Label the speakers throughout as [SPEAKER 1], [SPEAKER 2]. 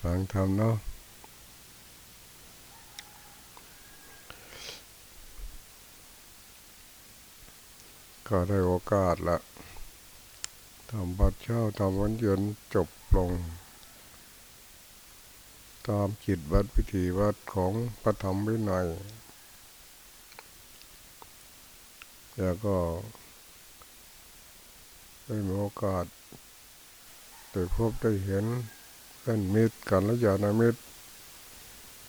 [SPEAKER 1] ฟังทำเนาะก็ได้โอกาสละทำบัดเช้าทำวันเย็นจบลง ตามจิตวัดพิธีวัดของพระธรรมวินัยแล้วก็ได้มีโอกาส ได้พบได้เห็นเป็นมิตรกันและยานามิตร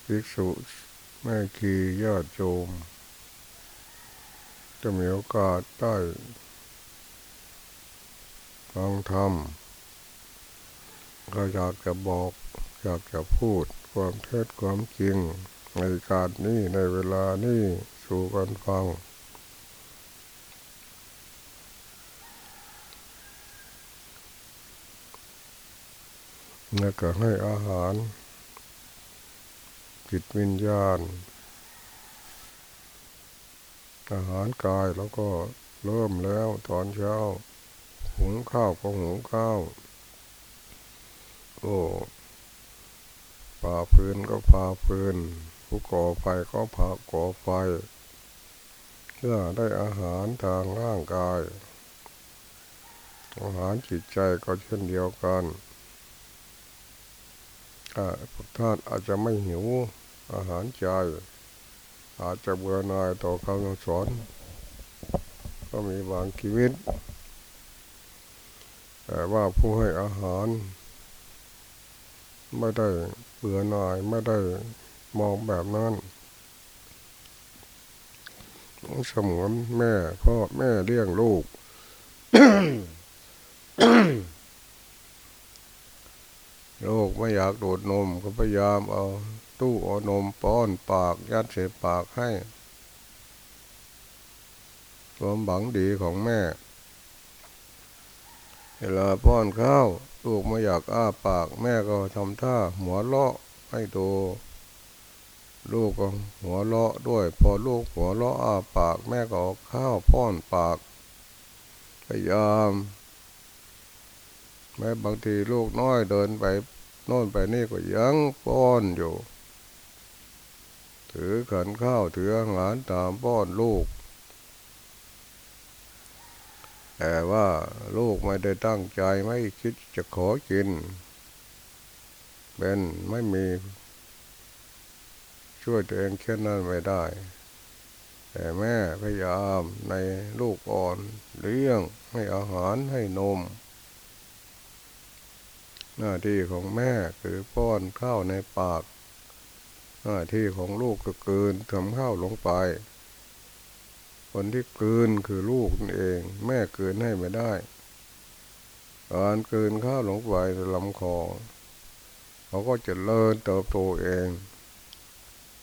[SPEAKER 1] ภิกษุแม่ขีญาติโยมจะมีโอกาสได้ฟังธรรมก็อยากจะบอกอยากจะพูดความเท็จความจริงในการนี้ในเวลานี้สู่กันฟัง แล้วก็ให้อาหาร จิตวิญญาณ อาหารกายแล้วก็เริ่มแล้วตอนเช้า หุงข้าวก็หุงข้าว โอ้ป่าพื้นก็พาพื้นผู้ก่อไฟก็พาก่อไฟเพื่อได้อาหารทางร่างกาย อาหารจิตใจก็เช่นเดียวกัน ท่านอาจจะไม่หิวอาหารใจ อาจจะเบื่อหน่ายต่อคำสอน ก็มีบางชีวิต แต่ว่าผู้ให้อาหาร ไม่ได้เบื่อหน่ายไม่ได้มองแบบนั้นสมวนแม่พ่อแม่เลี้ยงลูก ลูกไม่อยากดูดนมก็พยายามเอาตู้เอานมป้อนปากยัดใส่ปากให้ความบังดีของแม่ เวลาป้อนข้าวลูกไม่อยากอ้าปาก แม่ก็ทำท่าหัวเลาะให้ดูลูกก็หัวเลาะด้วย พอลูกหัวเลาะอ้าปาก แม่ก็ข้าวป้อนปาก พยายาม แม้บางทีลูกน้อยเดินไปโน่นไปนี่ก็ยังป้อนอยู่ ถือขันข้าวถืออาหารตามป้อนลูก แต่ว่าลูกไม่ได้ตั้งใจไม่คิดจะขอกิน เป็นไม่มี ช่วยตัวเองแค่นั้นไม่ได้ แต่แม่พยายามในลูกอ่อนเลี้ยงให้อาหารให้นม หน้าที่ของแม่คือป้อนข้าวในปาก หน้าที่ของลูกก็เกินทำข้าวลงไป คนที่เกินคือลูกนั่นเอง แม่เกินให้ไม่ได้การเกินข้าวลงไปในลำคอเขาก็จะเลินเติบโตเอง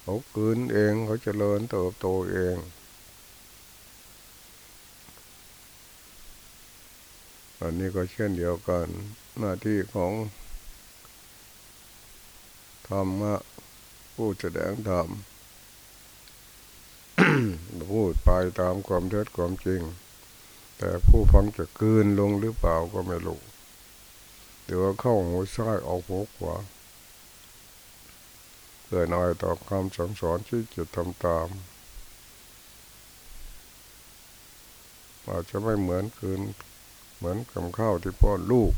[SPEAKER 1] เขาเกินเองเขาจะเลินเติบโตเอง อันนี้ก็เช่นเดียวกันหน้าที่ของธรรมะผู้แสดงธรรมพูดไปตามความเท็จความจริง แต่ผู้ฟังจะกืนลงหรือเปล่าก็ไม่รู้เดี๋ยวเข้าหัวซ้ายออกหัวขวาเกิดน้อยต่อคำสั่งสอนที่จะทำตามอาจจะไม่เหมือนคืน เหมือนกับข้าวที่ป้อนลูก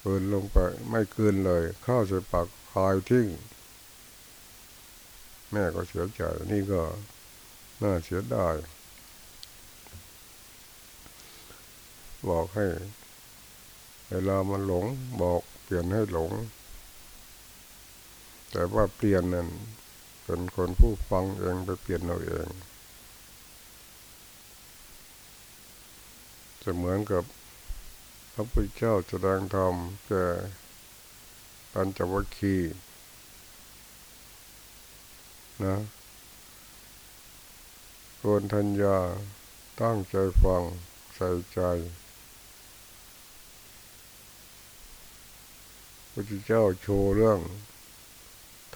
[SPEAKER 1] เกินลงไปไม่เกินเลย ข้าวใส่ปากคายทิ้ง แม่ก็เสียใจนี่ก็น่าเสียดายบอกให้ เวลามันหลงบอกเปลี่ยนให้หลง แต่ว่าเปลี่ยนนั่นเป็นคนผู้ฟังเองไปเปลี่ยนเราเอง จะเหมือนกับพระพุทธเจ้าแสดงธรรมแก่ปัญจวัคคีนะควรทัญญาตั้งใจฟังใส่ใจพระพุทธเจ้าโชว์เรื่อง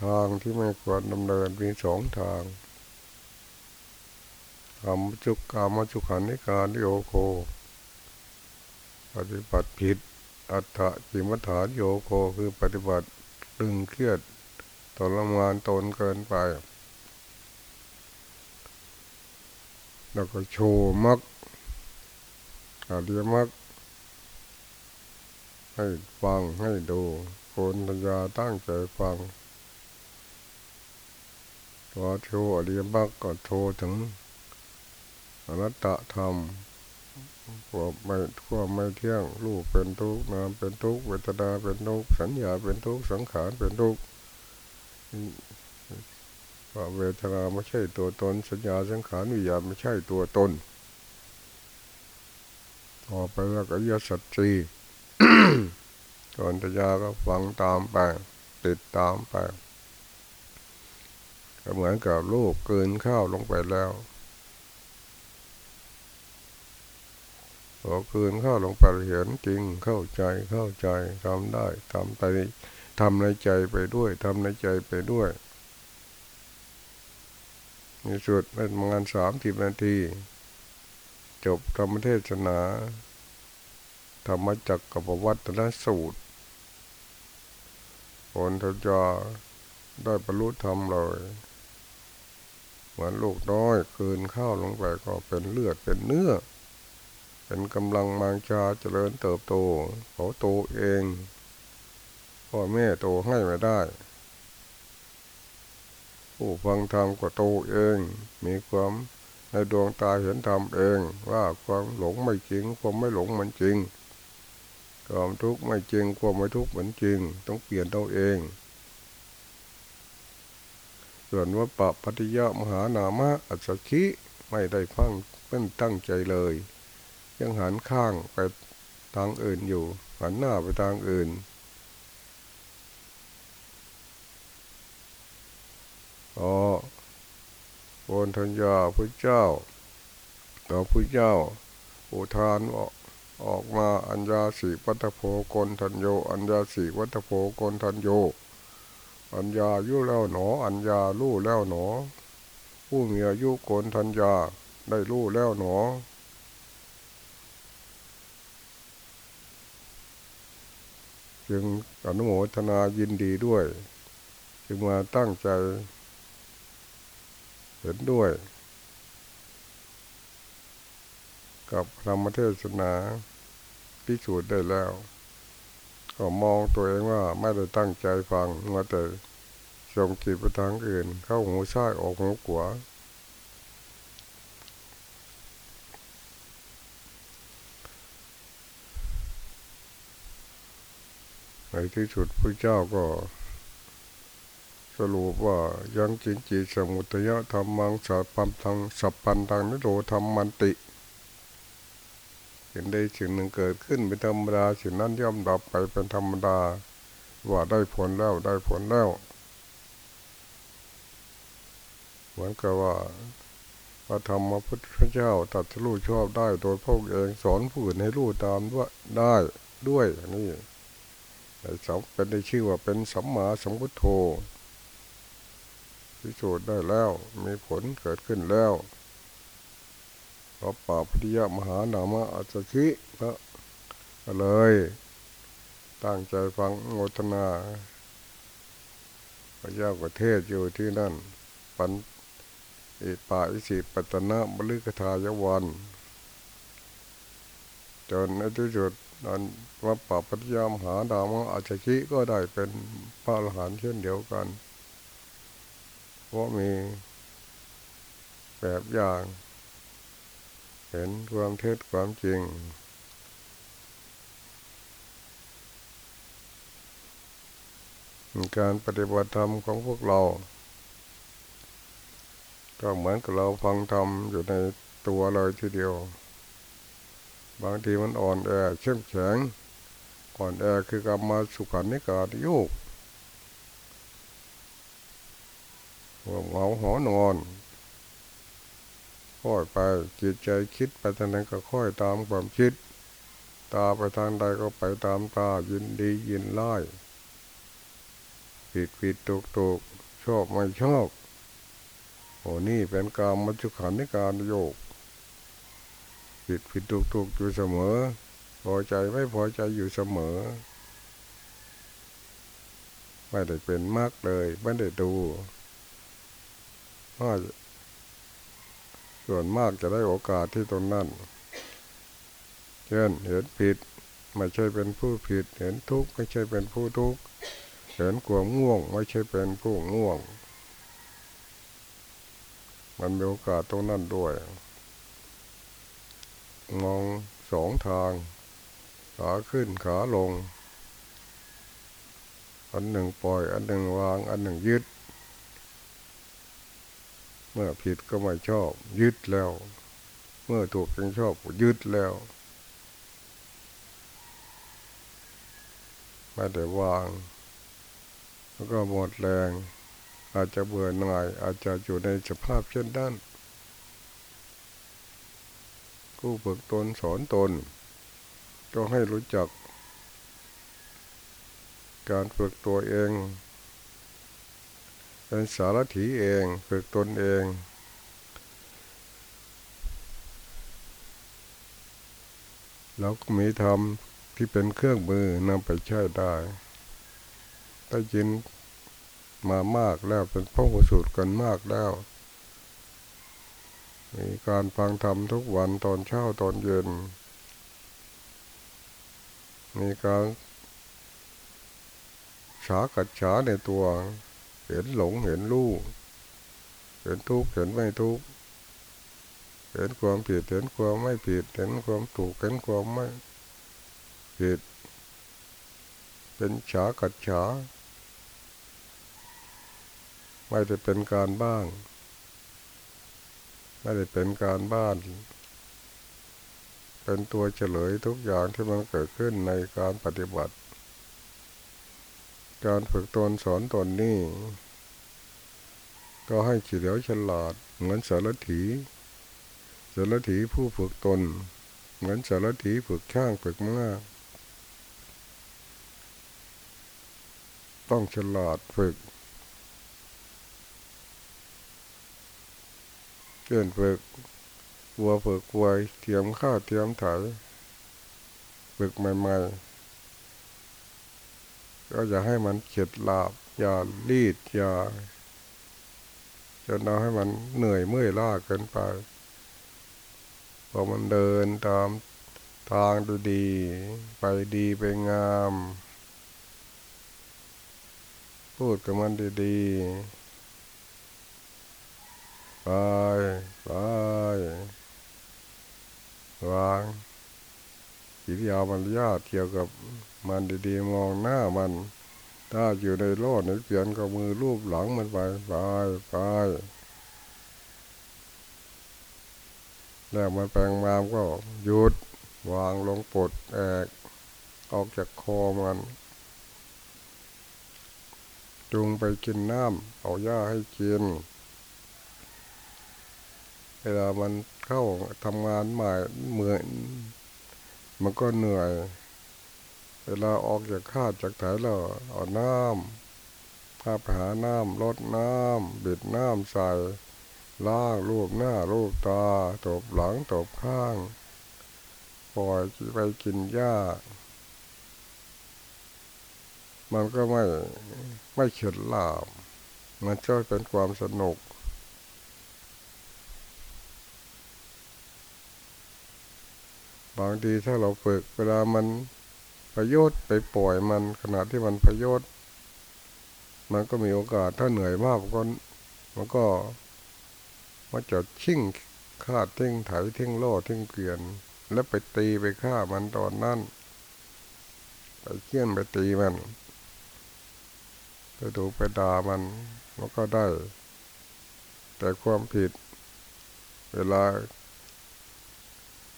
[SPEAKER 1] ทางที่ไม่ควรดำเนินมีสองทางกรรมจุกกรรมจุขันนิการนิโอโค ปฏิบัติผิด อัฏฐจิมัฏฐานโยโคคือปฏิบัติตึงเครียดทรมานตนเกินไป แล้วก็โชว์มักอาเดียมักให้ฟังให้ดูคนปัญญาตั้งใจฟังตัวโชว์อริยมรรคก็โชว์ถึงอนัตตธรรม ความไม่ความไม่เที่ยง รูปเป็นทุกข์นามเป็นทุกข์เวทนาเป็นทุกข์สัญญาเป็นทุกข์สังขารเป็นทุกข์ว่าเวทนาไม่ใช่ตัวตน สัญญาสังขารวิญญาณไม่ใช่ตัวตน ต่อไปแล้วก็ยสัจจีก่อนจะยาก็ฟังตามไปติดตามไปเหมือนกับลูกเกินข้าวลงไปแล้ว อคืนเข้าลงไปเห็นจริงเข้าใจเข้าใจทำได้ทำไปทำในใจไปด้วยทำในใจไปด้วยในสุดเป็นงานสามสิบนาที จบธรรมเทศนา ธรรมจักกับวัตนสูตรคนทจาได้บรรลุธรรมเลยเหมือนลูกน้อยคืนข้าวลงไปก็เป็นเลือดเป็นเนื้อ เป็นกำลังมังชาเจริญเติบโตเขาโตเองพ่อแม่โตให้ไม่ได้ ผู้ฟังธรรมก็โตเอง มีความในดวงตาเห็นธรรมเอง ว่าความหลงไม่จริง ความไม่หลงมันจริงความทุกข์ไม่จริงความไม่ทุกข์เหมือนจริง ต้องเปลี่ยนตัวเอง ส่วนว่าปะปฏิยะมหานามะอัศคิไม่ได้ฟังเป็นตั้งใจเลย ยังหันข้างไปทางอื่นอยู่ หันหน้าไปทางอื่นอ๋อโอนทัญญาพระเจ้าต่อพระเจ้าอุทานออกออกมาอัญญาสีวัตโพกนทันโย อัญญาสีวัตโพกนทันโย อัญญายุแล้วหนอ อัญญาลู่แล้วหนอ ผู้มีอายุโกนทัญญาได้ลู่แล้วหนอ จึงอนุโมทนายินดีด้วย จึงมาตั้งใจ เห็นด้วย กับธรรมเทศนาพิสูจน์ได้แล้ว ก็มองตัวเองว่าไม่ได้ตั้งใจฟังมาแต่ส่งจิตไปทางอื่น เข้าหูซ้ายออกหูขวา ในที่สุดพระเจ้าก็ สรุปว่ายังจิงจีสมุทยธรรมังสัพพันทังสัพพันทังนิโรธรรมมันติเห็นได้สิ่งหนึ่งเกิดขึ้นเป็นธรรมดาสิ่งนั้นย่อมดับไปเป็นธรรมดา ว่าได้ผลแล้วได้ผลแล้วเหมือนกับว่าพระธรรมพระพุทธเจ้าตัดสู้ชอบได้ โดยพระเองสอนผู้อื่นให้รู้ตามว่าได้ด้วยนี่ สองเป็นได้ชื่อว่าเป็นสัมมาสัมพุทโธพิสูจน์ได้แล้วมีผลเกิดขึ้นแล้วพระป่าพุทธิยมหานามะอัจฉิพระเลย ตั้งใจฟังโงทนาพระเจ้าประเทศอยู่ที่นั่น ปันอิปาอิสิปัตนะบริกทายวัน จนในที่สุดนั้น วัปปะปัญญามหาดามะอาชชิก็ได้เป็นพระอรหันต์เช่นเดียวกัน เพราะมีแบบอย่าง เห็นความเท็จความจริง การปฏิบัติธรรมของพวกเรา ก็เหมือนกับเราฟังธรรมอยู่ในตัวเลยทีเดียว บางทีมันอ่อนแอเข้มแข็ง อ่อนแอคือกรรมมาสุขันนิการโยกหัวเหาหอนอนค่อยไปจิตใจคิดไปทางนั้นก็ค่อยตามความคิด ตาไปทางใดก็ไปตามตายินดียินไล่ผิดผิดถูกถูกชอบไม่ชอบโอ้นี่เป็นการมัจจุขันนิการโยกผิดผิดถูกถูกอยู่เสมอ พอใจไม่พอใจอยู่เสมอ ไม่ได้เป็นมากเลย ไม่ได้ดูว่าส่วนมากจะได้โอกาสที่ตรงนั้นเช่นเห็นผิดไม่ใช่เป็นผู้ผิด เห็นทุกข์ไม่ใช่เป็นผู้ทุกข์เห็นความง่วงไม่ใช่เป็นผู้ง่วง มันมีโอกาสตรงนั้นด้วย มองสองทาง ขาขึ้นขาลง อันหนึ่งปล่อย อันหนึ่งวาง อันหนึ่งยึด เมื่อผิดก็ไม่ชอบ ยึดแล้ว เมื่อถูกจึงชอบยึดแล้วไม่ได้วาง แล้วก็หมดแรง อาจจะเบื่อหน่าย อาจจะอยู่ในสภาพเช่นนั้นผู้ฝึกตนสอนตน ก็ให้รู้จัก การฝึกตัวเอง เป็นสารถีเอง ฝึกตนเองแล้วก็มีธรรมที่เป็นเครื่องมือนำไปใช้ได้ได้ยินมามากแล้วเป็นพระสูตรกันมากแล้ว มีการฟังธรรมทุกวันตอนเช้าตอนเย็น มีการฉากัดฉาในตัว เห็นหลงเห็นรู้เห็นทุกข์เห็นไม่ทุกข์เห็นความผิดเห็นความไม่ผิดเห็นความถูกเห็นความไม่ผิดเป็นฉากัดฉาไม่ได้เป็นการบ้างไม่ได้เป็นการบ้าน เป็นตัวเฉลยทุกอย่างที่มันเกิดขึ้นในการปฏิบัติ การฝึกตนสอนตนนี่ ก็ให้เฉลียวฉลาด เหมือนสารถีสารถีผู้ฝึกตน เหมือนสารถีฝึกช่างฝึกม้าต้องฉลาดฝึกเกินฝึก วัวฝึกวัวเทียมข้าวเทียมไถฝึกใหม่ๆ ก็จะให้มันเข็ดลาบ อย่ารีด อย่าจนเอาให้มันเหนื่อยเมื่อยล้าเกินไปพอมันเดินตามทางดูดี ไปดีไปงาม พูดกับมันดีๆ ไปไป วางกิริยามันยากเกี่ยวกับมันดีๆ มองหน้ามัน ถ้าอยู่ในโลดในเปลี่ยนก็มือรูปหลังมันไปไปไปแล้วมันแปลงมามก็หยุดวางลงปลดแอกออกจากคอมัน จูงไปกินน้ำเอาหญ้าให้กิน เวลามันเข้าทำงานใหม่เหมือนมันก็เหนื่อย เวลาออกจากข้าจากถ่ายแล้วเอาน้ำถ้าไปหาน้ำลดน้ำบิดน้ำใส่ล้างรูปหน้ารูปตาตบหลังตบข้างปล่อยไปกินหญ้า มันก็ไม่ไม่เฉดลาบมันจะเป็นความสนุก บางทีถ้าเราฝึกเวลามันประโยชน์ไปปล่อยมันขณะที่มันประโยชน์ มันก็มีโอกาสถ้าเหนื่อยมากก็มันก็มันจะชิ่งคาดทิ้งไถทิ้งโล่ทิ้งเกลียน แล้วไปตีไปฆ่ามันตอนนั้นไปเคี่ยนไปตีมันไปดูไปด่ามันมันก็ได้ แต่ความผิด เวลา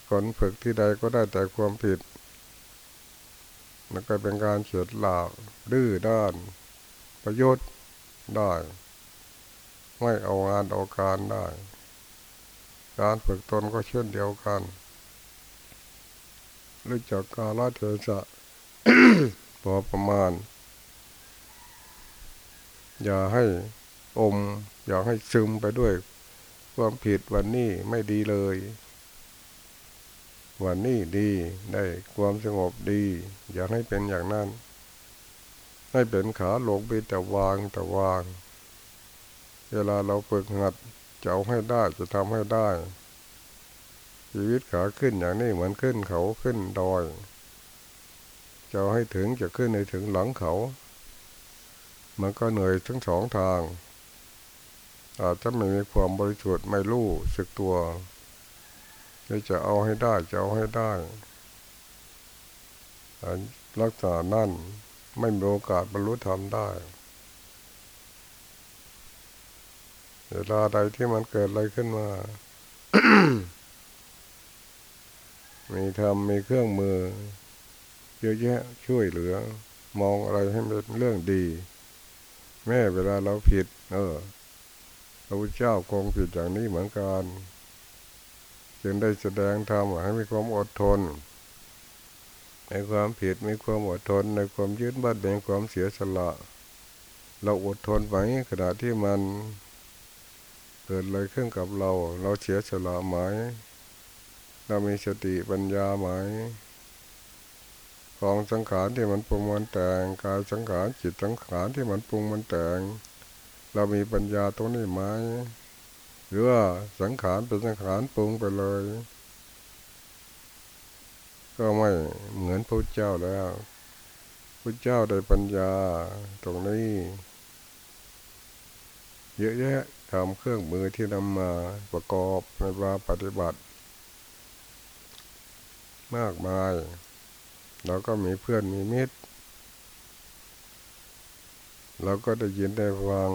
[SPEAKER 1] คนฝึกที่ใดก็ได้แต่ความผิดมันก็เป็นการเฉียดหลาบดื้อด้าน ประโยชน์ได้ ไม่เอางานเอาการได้ การฝึกตนก็เช่นเดียวกันรู้จักกาลเทศะพอประมาณ อย่าให้อม อย่าให้ซึมไปด้วย ความผิดวันนี้ไม่ดีเลย วันนี้ดีได้ความสงบดี อยากให้เป็นอย่างนั้น ให้เป็นขาหลงไปแต่วางแต่วาง เวลาเราฝึกหัดจะเอาให้ได้จะทำให้ได้ ชีวิตขาขึ้นอย่างนี้เหมือนขึ้นเขาขึ้นดอยจะให้ถึงจะขึ้นในถึงหลังเขา มันก็เหนื่อยทั้งสองทาง อาจจะไม่มีความบริสุทธิ์ไม่รู้สึกตัว จะเอาให้ได้จะเอาให้ได้ลักษณะนั่นไม่มีโอกาสบรรลุธรรมได้ เวลาใดที่มันเกิดอะไรขึ้นมา มีธรรมมีเครื่องมือ เยอะแยะช่วยเหลือ มองอะไรให้เป็นเรื่องดี แม่เวลาเราผิด เออพระพุทธเจ้าคงผิดอย่างนี้เหมือนกัน จึงได้แสดงธรรมให้มีความอดทน ในความผิดมีความอดทน ในความยืดบัดในความเสียสละ เราอดทนไหมขณะที่มันเกิดอะไรขึ้นกับเรา เราเสียสละไหมเรามีสติปัญญาไหมของสังขารที่มันปรุงมันแต่งกายสังขารจิตสังขารที่มันปรุงมันแต่ง เรามีปัญญาตรงนี้ไหม หรือว่าสังขารเป็นสังขารปรุงไปเลย ก็ไม่เหมือนพระเจ้าแล้วพระเจ้าได้ปัญญาตรงนี้ เยอะแยะทำเครื่องมือที่นำมาประกอบในวาปฏิบัติ มากมายเราก็มีเพื่อนมีมิตรเราก็ได้ยินได้ฟัง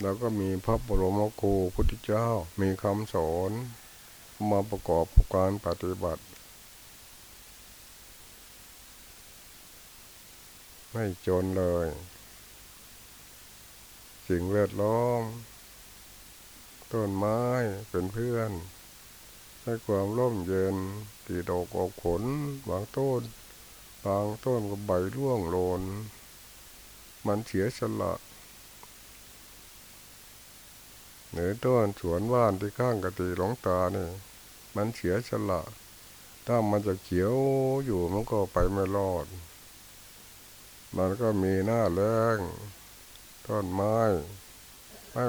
[SPEAKER 1] เราก็มีพระบรมครูพุทธเจ้ามีคำสอนมาประกอบการปฏิบัติ ไม่จนเลย สิ่งแวดล้อม ต้นไม้เป็นเพื่อน ให้ความร่มเย็นตีดอกออกผลบางต้น บางต้นก็ใบร่วงโลน มันเสียสละ หรือต้นสวนว่านที่ข้างกติหลงตาเนี่ยมันเสียสละถ้ามันจะเขียวอยู่มันก็ไปไม่รอด มันก็มีหน้าแรงต้นไม้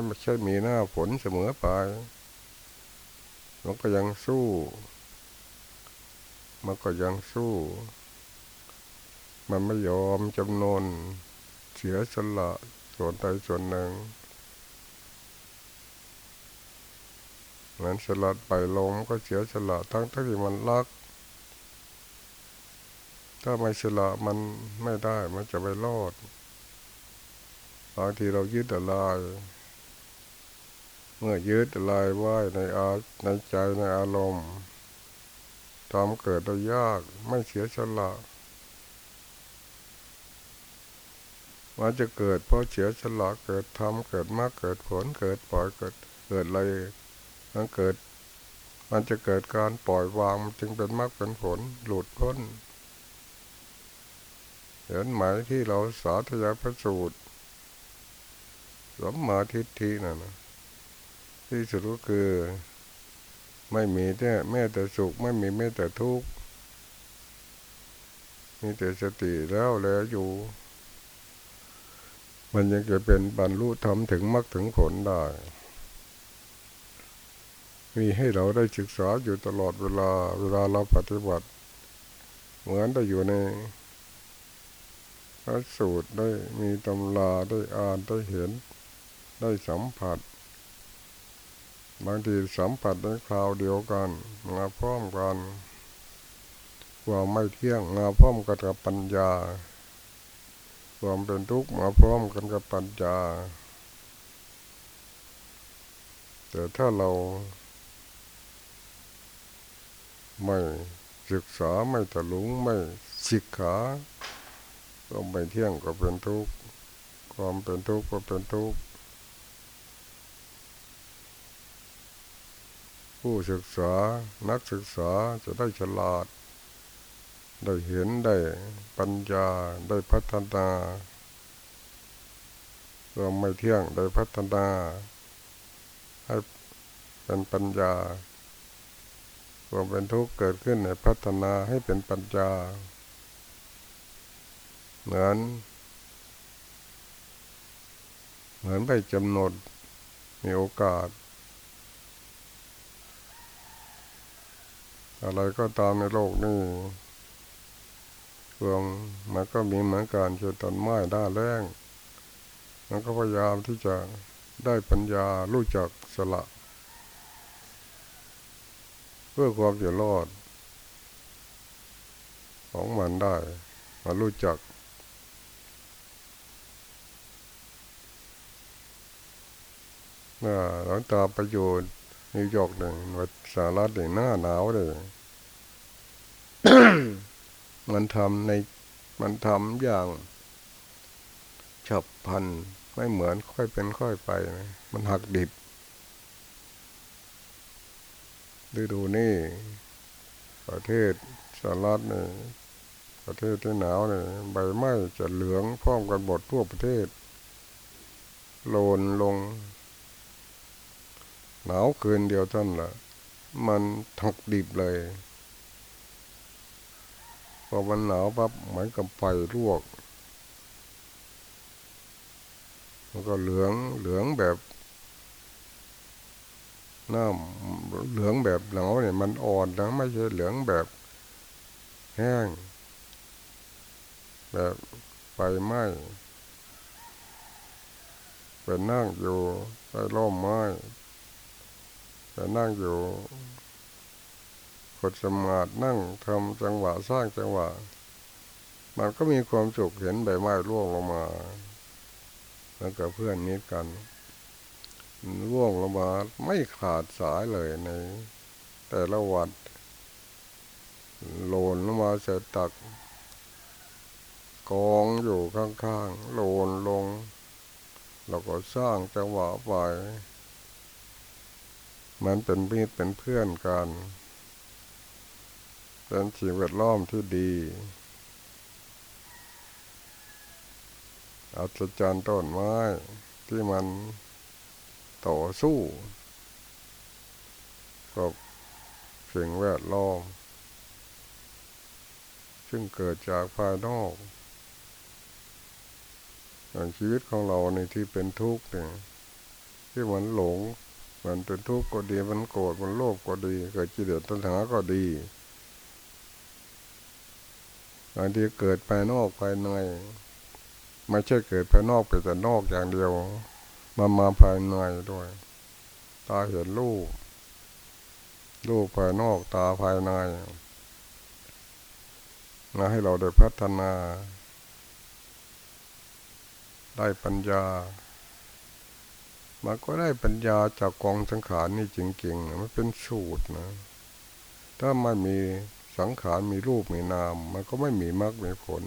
[SPEAKER 1] ไม่ใช่มีหน้าฝนเสมอไปมันก็ยังสู้ มันก็ยังสู้ มันไม่ยอมจำนน เสียสละส่วนใดส่วนหนึ่ง เหมือนสลัดไปลงก็เสียสละทั้งที่มันรัก ถ้าไม่สละมันไม่ได้มันจะไปรอดบางทีเรายึดอะไร เมื่อยึดอะไรไว้ในอาในใจในอารมณ์ทำเกิดได้ยากไม่เสียสละมันจะเกิดเพราะเสียสละเกิดทำเกิดมากเกิดผลเกิดปล่อยเกิดเกิดอะไร มันเกิด มันจะเกิดการปล่อยวางจึงเป็นมรรคเป็นผลหลุดพ้นเห็นไหมที่เราสาธยายพระสูตรสมมาทิฏฐินั่นนะที่สุดก็คือ ไม่มีแต่แม้แต่สุข ไม่มีแม้แต่ทุกข์มีแต่สติแล้วแล้วอยู่ มันยังจะเป็นบรรลุธรรมถึงมรรคถึงผลได้ มีให้เราได้ศึกษาอยู่ตลอดเวลา เวลาเราปฏิบัติ เหมือนได้อยู่ในพระสูตรได้มีตำราได้อ่านได้เห็น ได้สัมผัส บางทีสัมผัสในคราวเดียวกันมาพร้อมกันความไม่เที่ยงมาพร้อมกันกับปัญญา ความเป็นทุกข์มาพร้อมกันกับปัญญา แต่ถ้าเรา ไม่ศึกษาไม่ถลุงไม่ศิกขาก็ไม่เที่ยงก็เป็นทุกข์ความเป็นทุกข์ก็เป็นทุกข์ผู้ศึกษานักศึกษาจะได้ฉลาด ได้เห็นได้ปัญญาได้พัฒนาเราไม่เที่ยงได้พัฒนา ให้เป็นปัญญา ความเป็นทุกข์เกิดขึ้นในพัฒนาให้เป็นปัญญา เหมือน เหมือนไปจำหนดมีโอกาส อะไรก็ตามในโลกนี้เพื่องมันก็มีเหมือนกันเช่นต้นไม้ด้าแรงมันก็พยายามที่จะได้ปัญญารู้จักสละ เพื่อความอยู่รอด ของมันได้มารู้จัก หลังตาประโยชน์นิวยอร์กหนึ่งวัดสารัฐหนึ่งหน้าหนาวเลยมันทำในมันทำอย่างฉับพันไม่เหมือนค่อยเป็นค่อยไปนะมันหักดิบ ดูดูนี่ประเทศสหรัฐนี่ประเทศที่หนาวนี่ใบไม้จะเหลืองพร้อมกันหมดทั่วประเทศโลนลง หนาวคืนเดียวท่านละมันหักดิบเลยพอมันหนาวปั๊บเหมือนกับไฟลวกมันก็เหลืองเหลืองแบบ น้ำเหลืองแบบหนาวเนี่ยมันอ่อนนะไม่ใช่เหลืองแบบแห้ง แบบไฟไหม้เป็นนั่งอยู่ใต้ร่มไม้เป็นนั่งอยู่กดสมาธินั่งทำจังหวะสร้างจังหวะ มันก็มีความสุขเห็นใบไม้ร่วงลงมา แล้วกับเพื่อนนิดกัน ร่วงลงมาไม่ขาดสายเลยใน แต่ละวัดโลนลงมาเสร็จตัก กองอยู่ข้างๆโลนลง เราก็สร้างจังหวะไป มันเป็นมิตรเป็นเพื่อนกัน เป็นสิ่งแวดล้อมที่ดีอัศจรรย์ต้นไม้ที่มัน ต่อสู้กับสิ่งแวดล้อมซึ่งเกิดจากภายนอกอย่างชีวิตของเราในที่เป็นทุกข์เนี่ยที่มันหลง มันเป็นทุกข์ก็ดีมันโกรธมันโลภก็ดี เกิดจิเลสตัณหาก็ดีบางทีเกิดภายนอกภายใน ไม่ใช่เกิดภายนอกไปแต่นอกอย่างเดียว มามาภายในด้วย ตาเห็นรูปรูปภายนอกตาภายในมาให้เราได้พัฒนา ได้ปัญญามันก็ได้ปัญญาจากกองสังขารนี่จริงๆมันเป็นสูตรนะ ถ้าไม่มีสังขารมีรูปมีนาม มันก็ไม่มีมรรคมีผล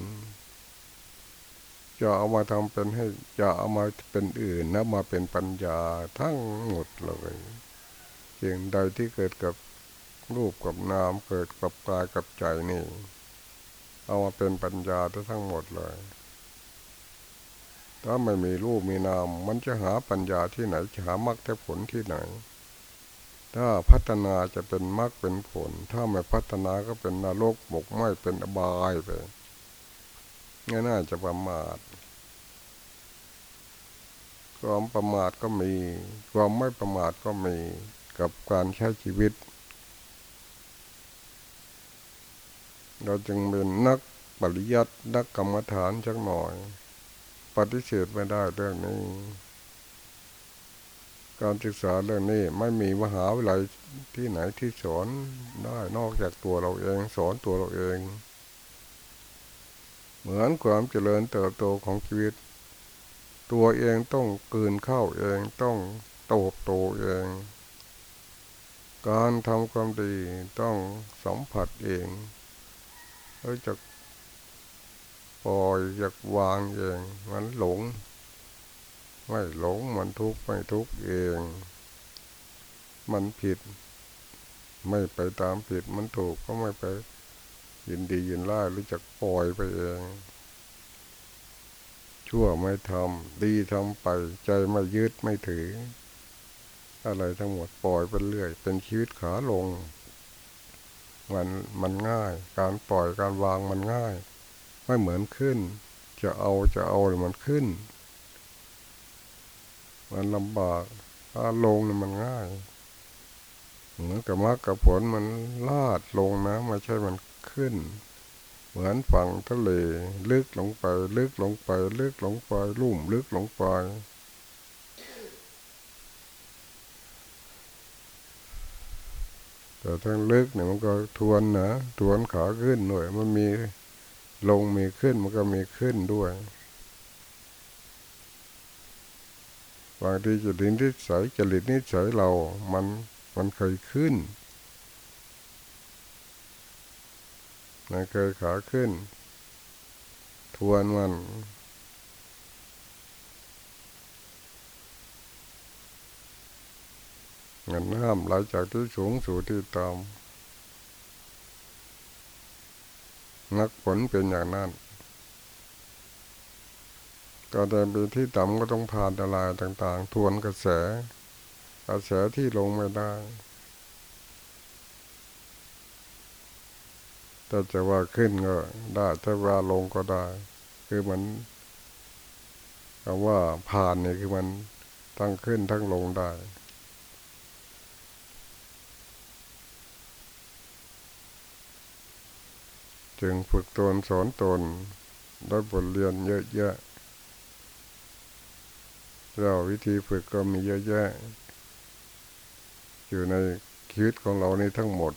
[SPEAKER 1] จะเอามาทำเป็นให้จะเอามาเป็นอื่นนะมาเป็นปัญญาทั้งหมดเลยสิ่งใดที่เกิดกับรูปกับนามเกิดกับกายกับใจนี่ เอามาเป็นปัญญาทั้งหมดเลย ถ้าไม่มีรูปมีนาม มันจะหาปัญญาที่ไหนจะหามรรคผลที่ไหน ถ้าพัฒนาจะเป็นมรรคเป็นผล ถ้าไม่พัฒนาก็เป็นนรกบกไหมเป็นอบายไปง่ายๆจะประมาท ความประมาทก็มี ความไม่ประมาทก็มีกับการใช้ชีวิต เราจึงเป็นนักปริยัตินักกรรมฐานสักหน่อย ปฏิเสธไม่ได้เรื่องนี้ การศึกษาเรื่องนี้ไม่มีมหาวิทยาลัยที่ไหนที่สอนได้นอกจากตัวเราเองสอนตัวเราเอง เหมือนความเจริญเติบโตของชีวิต ตัวเองต้องกืนเข้าเองต้องโตโตเอง การทำความดีต้องสัมผัสเองแล้วจะปล่อยจากวางเอง มันหลง ไม่หลงมันทุกข์ไม่ทุกข์เอง มันผิด ไม่ไปตามผิดมันถูกก็ไม่ไป ยินดียินร้ายรู้จักปล่อยไปเอง ชั่วไม่ทำดีทำไป ใจไม่ยึดไม่ถือ อะไรทั้งหมดปล่อยไปเรื่อย เป็นชีวิตขาลง มันมันง่าย การปล่อยการวางมันง่าย ไม่เหมือนขึ้น จะเอาจะเอาหรือมันขึ้น มันลำบากถ้าลงมันง่ายเหมือนกับมรรคกับผลมันลาดลงนะไม่ใช่มันขึ้น เหมือนฝั่งทะเลลึกลงไป ลึกลงไป ลึกลงไป ลุ่มลึกลงไป แต่ทั้งลึกเนี่ยมันก็ทวนนะทวนขาขึ้นหน่อยมันมีลงมีขึ้นมันก็มีขึ้นด้วยบางทีจะลินนิสัยจริตนิสัยเรา มันมันเคยขึ้น มันเคยขาขึ้น ทวนมันเงินน้ำไหลจากที่สูงสู่ที่ต่ำนักผลเป็นอย่างนั้นก็จะเป็นที่ต่ำก็ต้องผ่านอะไรต่าง ๆ ทวนกระแส กระแสที่ลงไม่ได้ แต่จะว่าขึ้นก็ได้ ถ้าว่าลงก็ได้ คือมันคำว่าผ่านนี่คือมันทั้งขึ้นทั้งลงได้ จึงฝึกตนสอนตนได้บทเรียนเยอะแยะเราวิธีฝึกก็มีเยอะแยะ อยู่ในชีวิตของเรานี่ทั้งหมด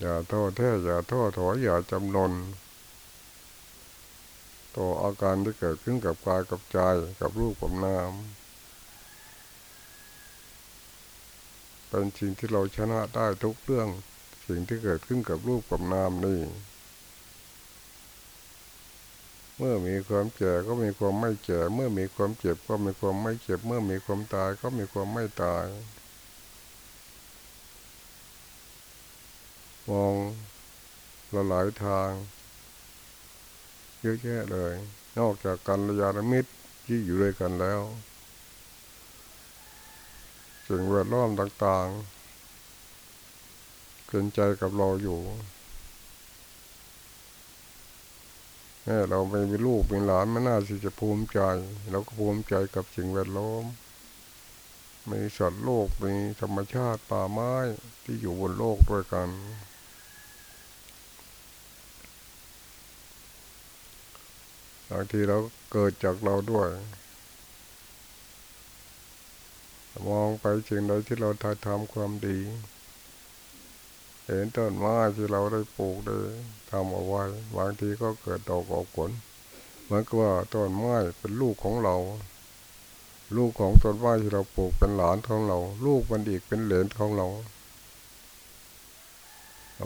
[SPEAKER 1] อย่าโทษแท้อย่าโทษถอยอย่าจำนนต่ออาการที่เกิดขึ้นกับกายกับใจกับรูปกับนามเป็นสิ่งที่เราชนะได้ทุกเรื่อง สิ่งที่เกิดขึ้นกับรูปกับนามนี่เมื่อมีความเจ็บก็มีความไม่เจ็บเมื่อมีความเจ็บก็มีความไม่เจ็บเมื่อมีความตายก็มีความไม่ตาย มองละหลายทาง เยอะแยะเลย นอกจากการยาณมิตรที่อยู่ด้วยกันแล้วสิ่งแวดล้อมต่างๆเป็นใจกับเราอยู่แม่เราไม่มีลูกเป็นหลานไมันน่าสิจะภูมิใจเราก็ภูมิใจกับสิ่งแวดล้อมมีสัตว์โลกมีธรรมชาติป่าไม้ที่อยู่บนโลกด้วยกัน บางทีเราเกิดจากเราด้วย มองไปสิ่งใดที่เราทำความดี เห็นต้นไม้ที่เราได้ปลูกได้ทำเอาไว้บางทีก็เกิดดอกออกผลเหมือนกับว่าต้นไม้เป็นลูกของเรา ลูกของต้นไม้ที่เราปลูกเป็นหลานของเรา ลูกมันอีกเป็นเหลนของเรา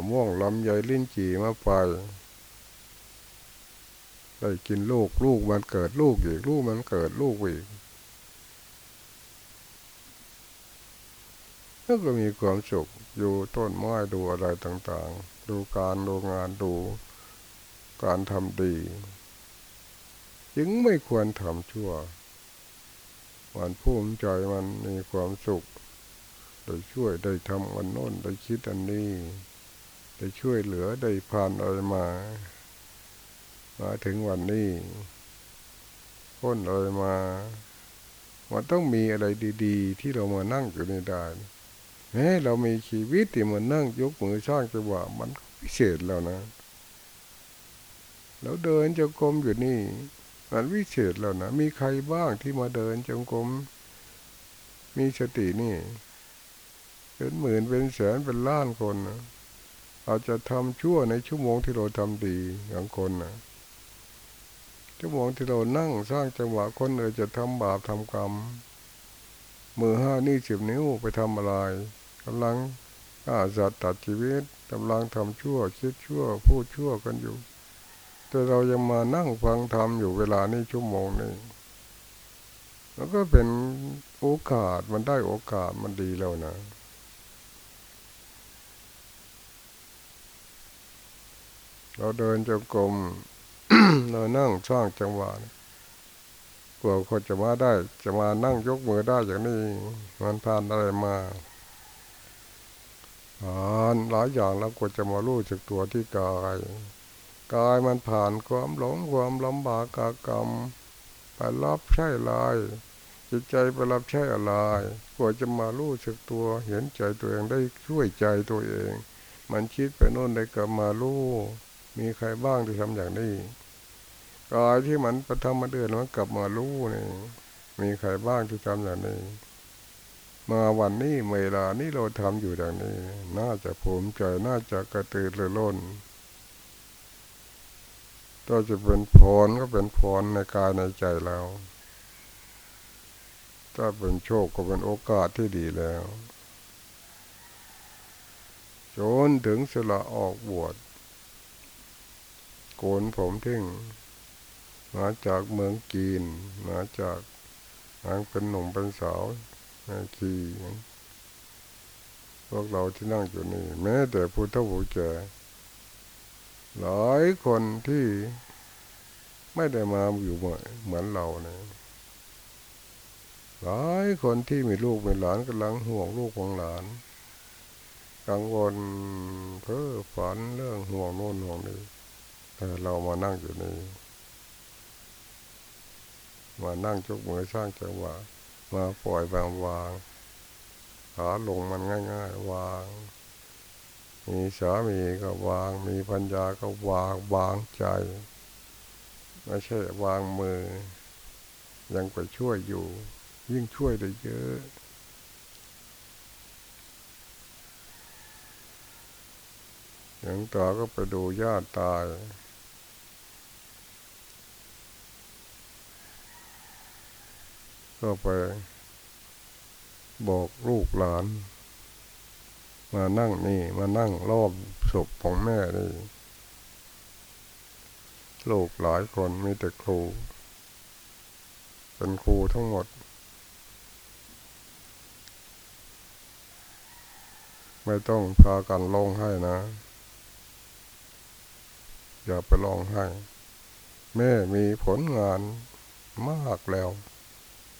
[SPEAKER 1] ม่วงลำใหญ่ลิ้นจี่มาไป ได้กินลูกลูกมันเกิดลูกอีกลูกมันเกิดลูกอีกแล้วก็มีความสุขอยู่ต้นไม้ดูอะไรต่างๆ ดูการดูงานดูการทำดี จึงไม่ควรทำชั่วมันภูมิใจมันมีความสุข ได้ช่วยได้ทำอันโน้นได้คิดอันนี้ ได้ช่วยเหลือได้ผ่านอะไรมา มาถึงวันนี้พ้นอะไรมามันต้องมีอะไรดีๆ ที่เรามานั่งอยู่ในได้แม้เรามีชีวิตที่มันนั่งยกมือสร้างจังหวะมันพิเศษแล้วนะ แล้วเดินจงกรมอยู่นี่ มันวิเศษแล้วนะ มีใครบ้างที่มาเดินจงกรมมีสตินี่เป็นหมื่นเป็นแสนเป็นล้านคนนะอาจจะทำชั่วในชั่วโมงที่เราทำดีอย่างคนนะ ชั่วโมงที่เรานั่งสร้างจังหวะคนเออจะทำบาปทำกรรม มือห้านี่สิบนิ้วไปทำอะไรกำลังฆ่าสัตตัดชีวิตกำลังทำชั่วคิดชั่วพูดชั่วกันอยู่ แต่เรายังมานั่งฟังธรรมอยู่เวลานี้ชั่วโมงนี้แล้วก็เป็นโอกาสมันได้โอกาสมันดีแล้วนะเราเดินจงกรม เรานั่งสร้างจังหวะกลัวคนจะมาได้ จะมานั่งยกมือได้อย่างนี้ มันผ่านอะไรมาผ่านหลายอย่างแล้วกว่าจะมารู้จักตัวที่กายกายมันผ่านความหลงความลำบากกรรมไปรับใช่ลายจิตใจไปรับใช่อะไรกว่าจะมารู้จักตัวเห็นใจตัวเองได้ช่วยใจตัวเอง มันคิดไปโน่นได้กลับมารู้มีใครบ้างที่ทำอย่างนี้ กายที่มันประทำมาเดือนมันกลับมารู้นี่มีใครบ้างที่ทำอย่างนี้ มาวันนี้เวลานี้เราทำอยู่อย่างนี้ น่าจะภูมิใจน่าจะกระตือรือร้นถ้าจะเป็นพรก็เป็นพรในกายในใจเราถ้าเป็นโชคก็เป็นโอกาสที่ดีแล้วจนถึงสละออกบวชโกนผมทิ้ง มาจากเมืองจีน มาจากนางเป็นหนุ่มเป็นสาวขี่พวกเราที่นั่งอยู่นี่ แม้แต่พุทธบูชาหลายคนที่ไม่ได้มาอยู่เหมือนเราเนี่ยหลายคนที่มีลูกมีหลานกำลังห่วงลูกของหลานกังวลเพ้อฝันเรื่องห่วงโน่นห่วงนี้แต่เรามานั่งอยู่นี่ มานั่งจกมือสร้างจังหวะมาปล่อยวางวางขาลงมันง่าย ๆ วาง มีสามีก็วาง มีปัญญาก็วางวางใจไม่ใช่วางมือ ยังไปช่วยอยู่ ยิ่งช่วยได้เยอะอย่างต่อก็ไปดูญาติตาย ก็ไป บอกลูกหลาน มานั่งนี่ มานั่งรอบศพของแม่นี่ลูกหลายคนมีแต่ครู เป็นครูทั้งหมด ไม่ต้องพากันร้องไห้นะ อย่าไปร้องไห้ แม่มีผลงานมากแล้ว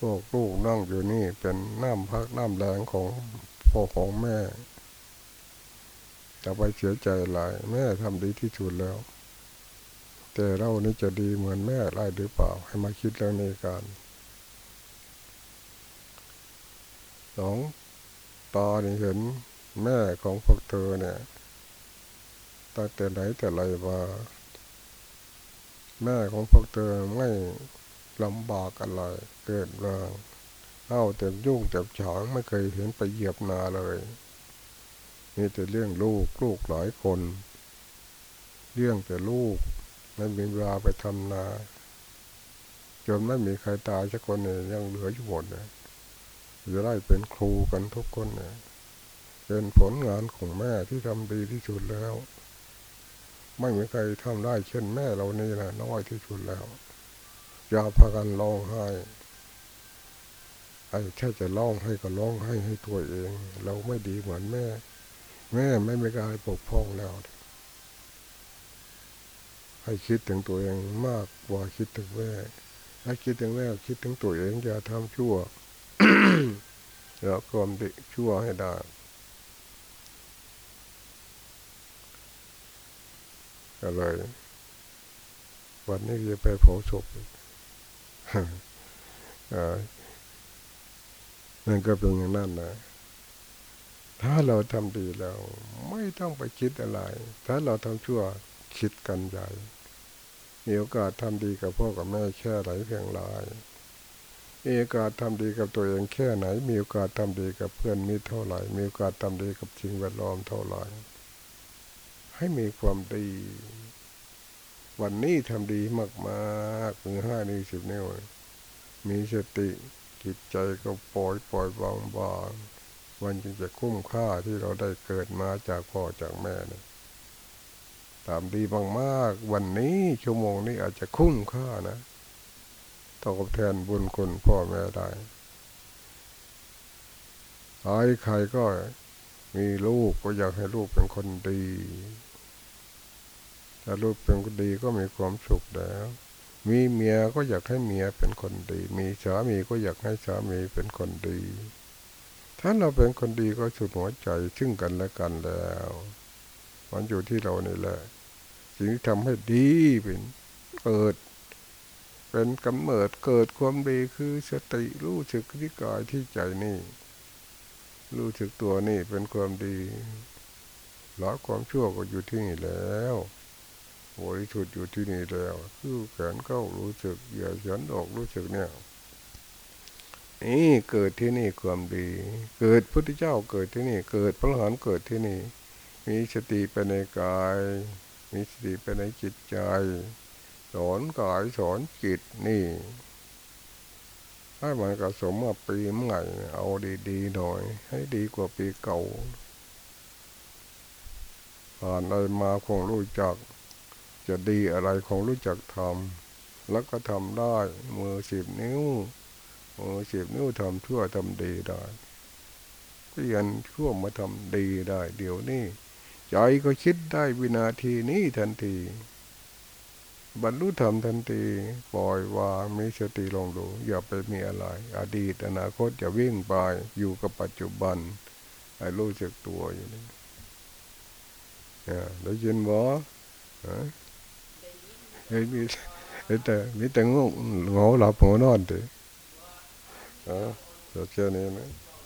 [SPEAKER 1] พวกลูกนั่งอยู่นี่เป็นน้ำพักน้ำแรงของพ่อของแม่จะไปเสียใจหลาย แม่ทำดีที่สุดแล้ว แต่เรานี่จะดีเหมือนแม่ไรหรือเปล่า ให้มาคิดเรื่องนี้กันสองตาเนี่เห็นแม่ของพวกเธอเนี่ยตั้งแต่ไหนแต่ไรว่าแม่ของพวกเธอไม่ ลำบากอะไรเกิดมาเอาเต็มยุ่งเต็มฉางไม่เคยเห็นไปเหยียบนาเลยมีแต่เรื่องลูกลูกหลายคน เรื่องแต่ลูกไม่มีเวลาไปทำนาจนไม่มีใครตายสักคนเนี่ยยังเหลืออยู่หมดเนี่ยจะได้เป็นครูกันทุกคนเนี่ยเป็นผลงานของแม่ที่ทำดีที่สุดแล้ว ไม่มีใครทำได้เช่นแม่เรานี่แหละน้อยที่สุดแล้ว อย่าพากันร้องไห้ไอ้แค่จะร้องให้ก็ร้องให้ให้ตัวเอง เราไม่ดีเหมือนแม่ แม่ไม่มีการปกป้องแล้ว ให้คิดถึงตัวเองมากกว่าคิดถึงแม่ให้คิดถึงแม่คิดถึงตัวเองอย่าทำชั่วอย่าความดีชั่วให้ได้ก็เลยวันนี้จะไปเผาศพ นั่นก็เป็นอย่างนั้นนะ ถ้าเราทำดีแล้ว ไม่ต้องไปคิดอะไร ถ้าเราทำชั่วคิดกันใหญ่ มีโอกาสทำดีกับพ่อกับแม่แค่ไหนเพียงไรมีโอกาสทำดีกับตัวเองแค่ไหน มีโอกาสทำดีกับเพื่อนมีเท่าไหร่ มีโอกาสทำดีกับสิ่งแวดล้อมเท่าไหร่ ให้มีความดี วันนี้ทำดีมากๆมือห้านิ้วสิบนิ้วมีสติจิตใจก็ปล่อยปล่อยวางบางวันจึงจะคุ้มค่าที่เราได้เกิดมาจากพ่อจากแม่นะตามดีมากๆวันนี้ชั่วโมงนี้อาจจะคุ้มค่านะตอบแทนบุญคุณพ่อแม่ได้ใครใครก็มีลูกก็อยากให้ลูกเป็นคนดี ถ้าลูกเป็นคนดีก็มีความสุขแล้ว มีเมียก็อยากให้เมียเป็นคนดี มีสามีก็อยากให้สามีเป็นคนดี ถ้าเราเป็นคนดีก็สุดหัวใจซึ่งกันและกันแล้วมันอยู่ที่เรานี่แหละสิ่งที่ทำให้ดีเป็นเกิด เป็นกำเนิดเกิดความดีคือสติรู้สึกที่กายที่ใจนี่ รู้สึกตัวนี่เป็นความดีละความชั่วก็อยู่ที่นี่แล้ว บริสุทธิ์อยู่ที่นี่แล้วคือแขนเข้ารู้สึกอย่าเฉันออกรู้สึกเนี่ยนี่เกิดที่นี่ความดี เกิดพุทธเจ้าเกิดที่นี่ เกิดพระหานเกิดที่นี่ มีสติไปในกาย มีสติไปในจิตใจ สอนกายสอนจิตนี่ให้มันกระสมมาปีใหม่เอาดีๆหน่อย ให้ดีกว่าปีเก่าผ่านอะไรมาคงรู้จัก จะดีอะไรคงรู้จักทำแล้วก็ทำได้ มือสิบนิ้ว มือสิบนิ้วทำชั่วทำดีได้เปลี่ยนชั่วมาทำดีได้ เดี๋ยวนี้ใจก็คิดได้วินาทีนี้ทันที บรรลุธรรมทันที ปล่อยวางมีสติลงดู อย่าไปมีอะไร อดีตอนาคตอย่าวิ่งไปอยู่กับปัจจุบันให้รู้จักตัวอยู่นี่ได้ยินบ่ เห็นมีแต่มีแต่งงงหลับหัวนอนเถอะเออแค่นี้นะ